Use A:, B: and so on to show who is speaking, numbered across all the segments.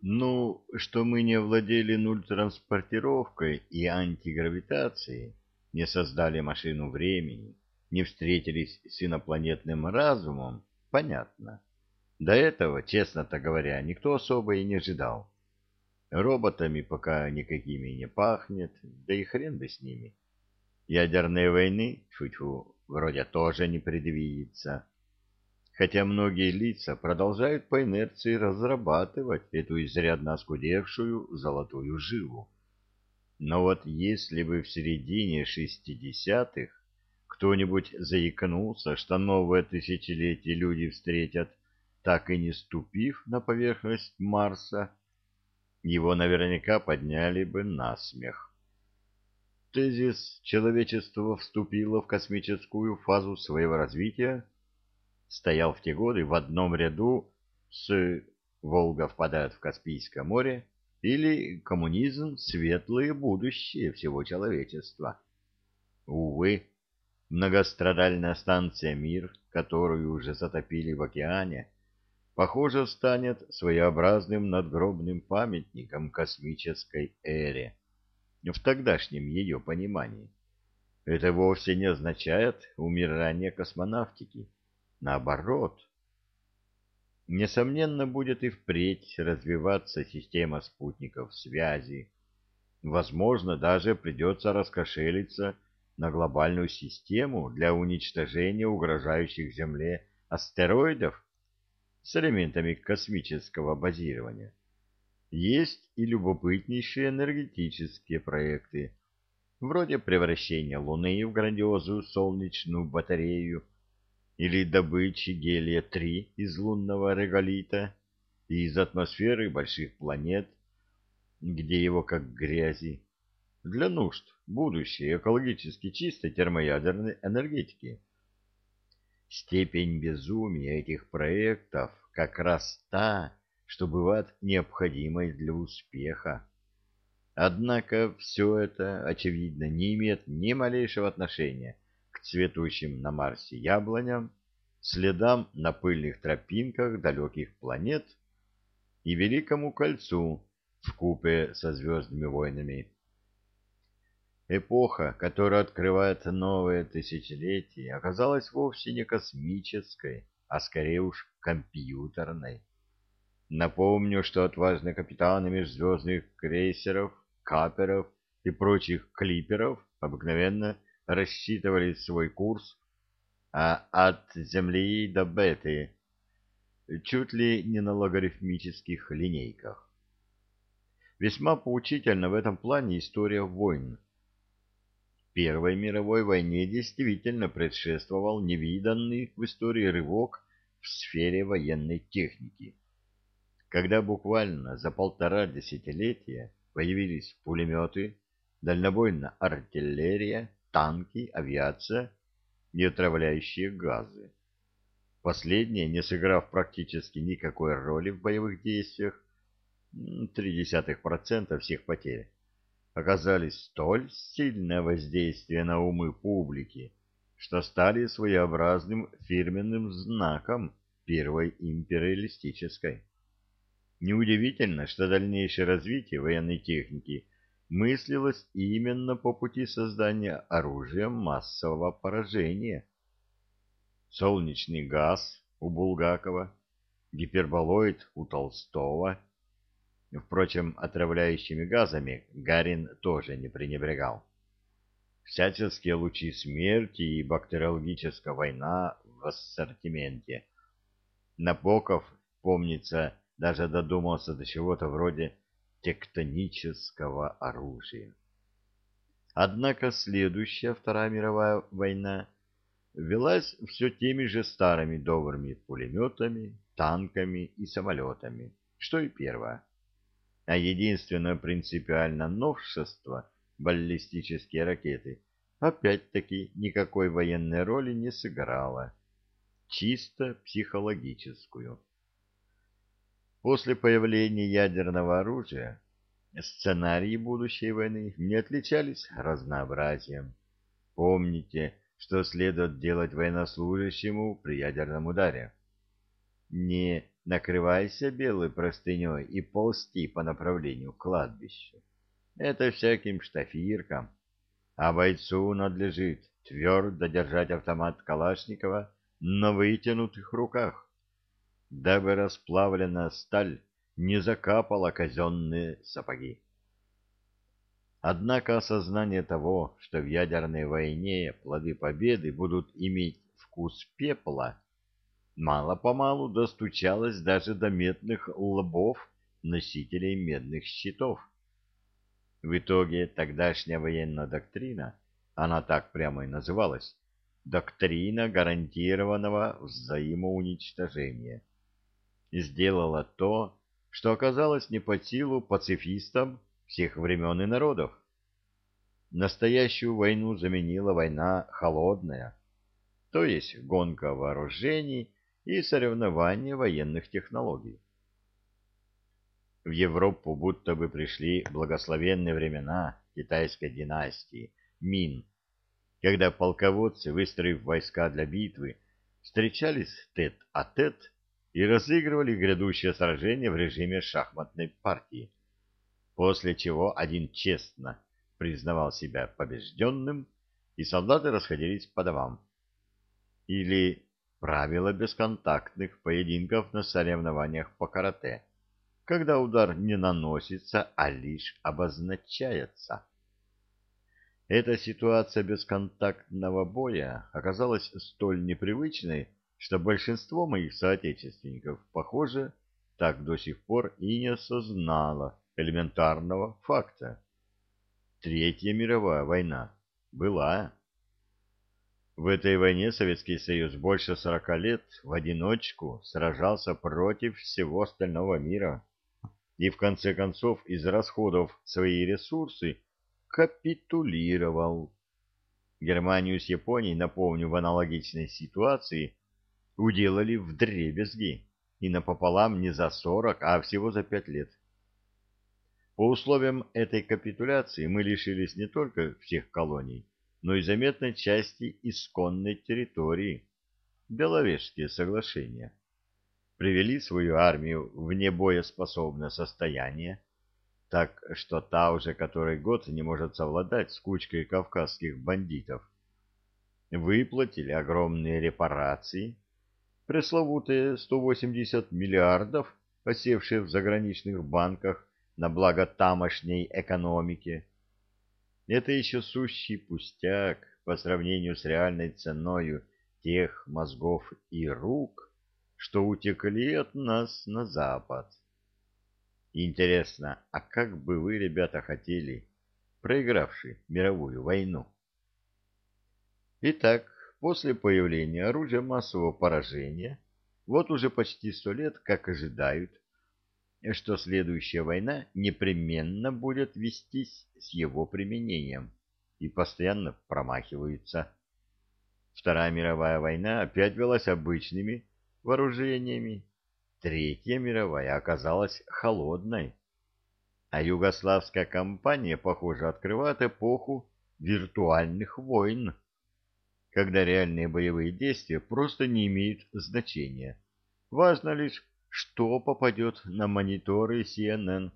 A: Ну, что мы не владели нуль-транспортировкой и антигравитацией, не создали машину времени, не встретились с инопланетным разумом, понятно. До этого, честно-то говоря, никто особо и не ожидал. Роботами пока никакими не пахнет, да и хрен бы с ними. Ядерной войны, чуть-чуть, вроде тоже не предвидится. Хотя многие лица продолжают по инерции разрабатывать эту изрядно оскудевшую золотую жилу. Но вот если бы в середине шестидесятых кто-нибудь заикнулся, что новое тысячелетие люди встретят, так и не ступив на поверхность Марса, его наверняка подняли бы на смех. Тезис «человечество вступило в космическую фазу своего развития» стоял в те годы в одном ряду с «Волга впадает в Каспийское море» или «Коммунизм – светлое будущее всего человечества». Увы, многострадальная станция «Мир», которую уже затопили в океане, похоже, станет своеобразным надгробным памятником космической эре в тогдашнем ее понимании. Это вовсе не означает умирание космонавтики. Наоборот. Несомненно, будет и впредь развиваться система спутников связи. Возможно, даже придется раскошелиться на глобальную систему для уничтожения угрожающих Земле астероидов с элементами космического базирования. Есть и любопытнейшие энергетические проекты, вроде превращения Луны в грандиозную солнечную батарею или добычи гелия-3 из лунного реголита и из атмосферы больших планет, где его как грязи, для нужд будущей экологически чистой термоядерной энергетики. Степень безумия этих проектов как раз та, что бывает необходимой для успеха. Однако все это, очевидно, не имеет ни малейшего отношения цветущим на Марсе яблоням, следам на пыльных тропинках далеких планет и Великому кольцу в купе со звездными войнами. Эпоха, которая открывает новое тысячелетие, оказалась вовсе не космической, а скорее уж компьютерной. Напомню, что отважные капитаны межзвездных крейсеров, каперов и прочих клиперов обыкновенно рассчитывали свой курс а от Земли до Беты чуть ли не на логарифмических линейках. Весьма поучительна в этом плане история войн. Первой мировой войне действительно предшествовал невиданный в истории рывок в сфере военной техники когда буквально за полтора десятилетия появились пулеметы, дальнобойная артиллерия, танки, авиация и отравляющие газы. Последние, не сыграв практически никакой роли в боевых действиях, 0,3% всех потерь, оказались столь сильное воздействие на умы публики, что стали своеобразным фирменным знаком первой империалистической. Неудивительно, что дальнейшее развитие военной техники мыслилось именно по пути создания оружия массового поражения. Солнечный газ у Булгакова, гиперболоид у Толстого. Впрочем, отравляющими газами Гарин тоже не пренебрегал. Всяческие лучи смерти и бактериологическая война в ассортименте. Набоков, помнится, даже додумался до чего-то вроде тектонического оружия. Однако следующая Вторая мировая война велась все теми же старыми добрыми пулеметами, танками и самолетами, что и первая. А единственное принципиальное новшество — баллистические ракеты — опять-таки никакой военной роли не сыграло, чисто психологическую. После появления ядерного оружия сценарии будущей войны не отличались разнообразием. Помните, что следует делать военнослужащему при ядерном ударе. Не накрывайся белой простыней и ползти по направлению к кладбищу. Это всяким штафиркам. А бойцу надлежит твердо держать автомат Калашникова на вытянутых руках, дабы расплавленная сталь не закапала казенные сапоги. Однако осознание того, что в ядерной войне плоды победы будут иметь вкус пепла, мало-помалу достучалось даже до медных лбов носителей медных щитов. В итоге тогдашняя военная доктрина, она так прямо и называлась, доктрина гарантированного взаимоуничтожения, сделала то, что оказалось не под силу пацифистам всех времен и народов. Настоящую войну заменила война холодная, то есть гонка вооружений и соревнования военных технологий. В Европу будто бы пришли благословенные времена китайской династии Мин, когда полководцы, выстроив войска для битвы, встречались тет-а-тет -тет и разыгрывали грядущее сражение в режиме шахматной партии после чего один честно признавал себя побежденным, и солдаты расходились по домам. Или правило бесконтактных поединков на соревнованиях по карате, когда удар не наносится, а лишь обозначается. Эта ситуация бесконтактного боя оказалась столь непривычной, что большинство моих соотечественников, похоже, так до сих пор и не осознало, элементарного факта. Третья мировая война была. В этой войне Советский Союз больше сорока лет в одиночку сражался против всего остального мира и в конце концов, израсходов свои ресурсы, капитулировал. Германию с Японией, напомню, в аналогичной ситуации уделали вдребезги и напополам не за сорок, а всего за пять лет. По условиям этой капитуляции мы лишились не только всех колоний, но и заметной части исконной территории. Беловежские соглашения привели свою армию в небоеспособное состояние, так что та уже который год не может совладать с кучкой кавказских бандитов. Выплатили огромные репарации, пресловутые 180 миллиардов, осевшие в заграничных банках, на благо тамошней экономики. Это еще сущий пустяк по сравнению с реальной ценою тех мозгов и рук, что утекли от нас на запад. Интересно, а как бы вы, ребята, хотели, проигравшие мировую войну? Итак, после появления оружия массового поражения, вот уже почти сто лет, как ожидают, что следующая война непременно будет вестись с его применением и постоянно промахиваются. Вторая мировая война опять велась обычными вооружениями. Третья мировая оказалась холодной. А югославская кампания, похоже, открывает эпоху виртуальных войн, когда реальные боевые действия просто не имеют значения. Важно лишь что попадет на мониторы CNN.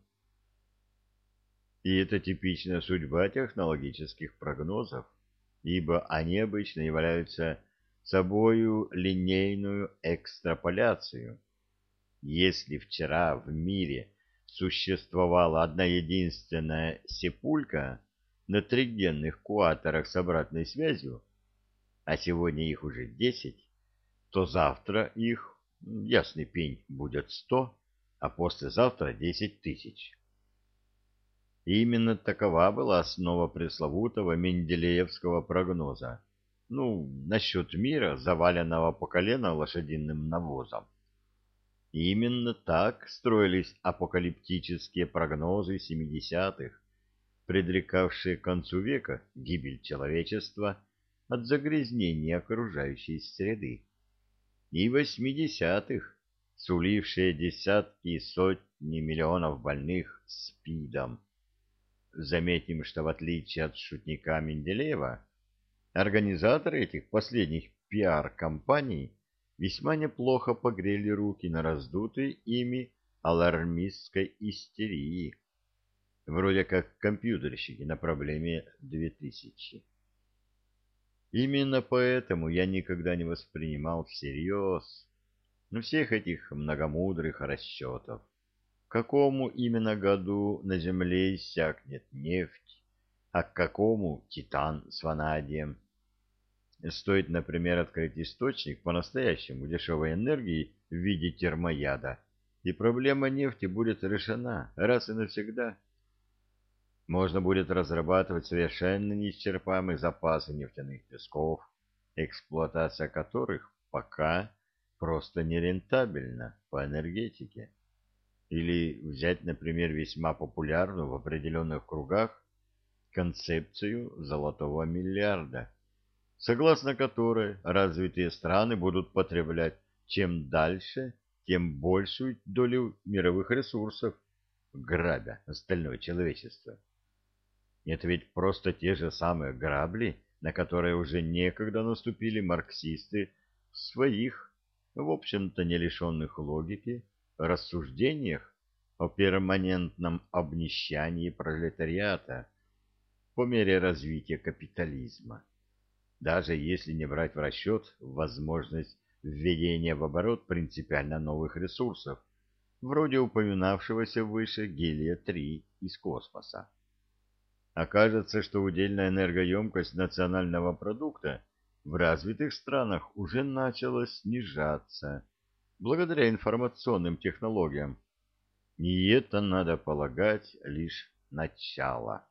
A: И это типичная судьба технологических прогнозов, ибо они обычно являются собою линейную экстраполяцию. Если вчера в мире существовала одна единственная сепулька на тригенных куаторах с обратной связью, а сегодня их уже десять, то завтра их ясный пень, будет сто, а послезавтра десять тысяч. И именно такова была основа пресловутого Менделеевского прогноза. Ну, насчет мира, заваленного по колено лошадиным навозом. Именно так строились апокалиптические прогнозы 70-х, предрекавшие к концу века гибель человечества от загрязнения окружающей среды и восьмидесятых, сулившие десятки и сотни миллионов больных СПИДом. Заметим, что в отличие от шутника Менделеева, организаторы этих последних пиар-компаний весьма неплохо погрели руки на раздутой ими алармистской истерии, вроде как компьютерщики на проблеме 2000. Именно поэтому я никогда не воспринимал всерьез ну, всех этих многомудрых расчетов. В какому именно году на Земле иссякнет нефть, а к какому титан с ванадием. Стоит, например, открыть источник по-настоящему дешевой энергии в виде термояда, и проблема нефти будет решена раз и навсегда. Можно будет разрабатывать совершенно неисчерпаемые запасы нефтяных песков, эксплуатация которых пока просто нерентабельна по энергетике. Или взять, например, весьма популярную в определенных кругах концепцию золотого миллиарда, согласно которой развитые страны будут потреблять чем дальше, тем большую долю мировых ресурсов, грабя остальное человечество. Это ведь просто те же самые грабли, на которые уже некогда наступили марксисты в своих, в общем-то не лишенных логики, рассуждениях о перманентном обнищании пролетариата по мере развития капитализма, даже если не брать в расчет возможность введения в оборот принципиально новых ресурсов, вроде упоминавшегося выше гелия-3 из космоса. Окажется, что удельная энергоемкость национального продукта в развитых странах уже начала снижаться благодаря информационным технологиям. И это, надо полагать, лишь начало.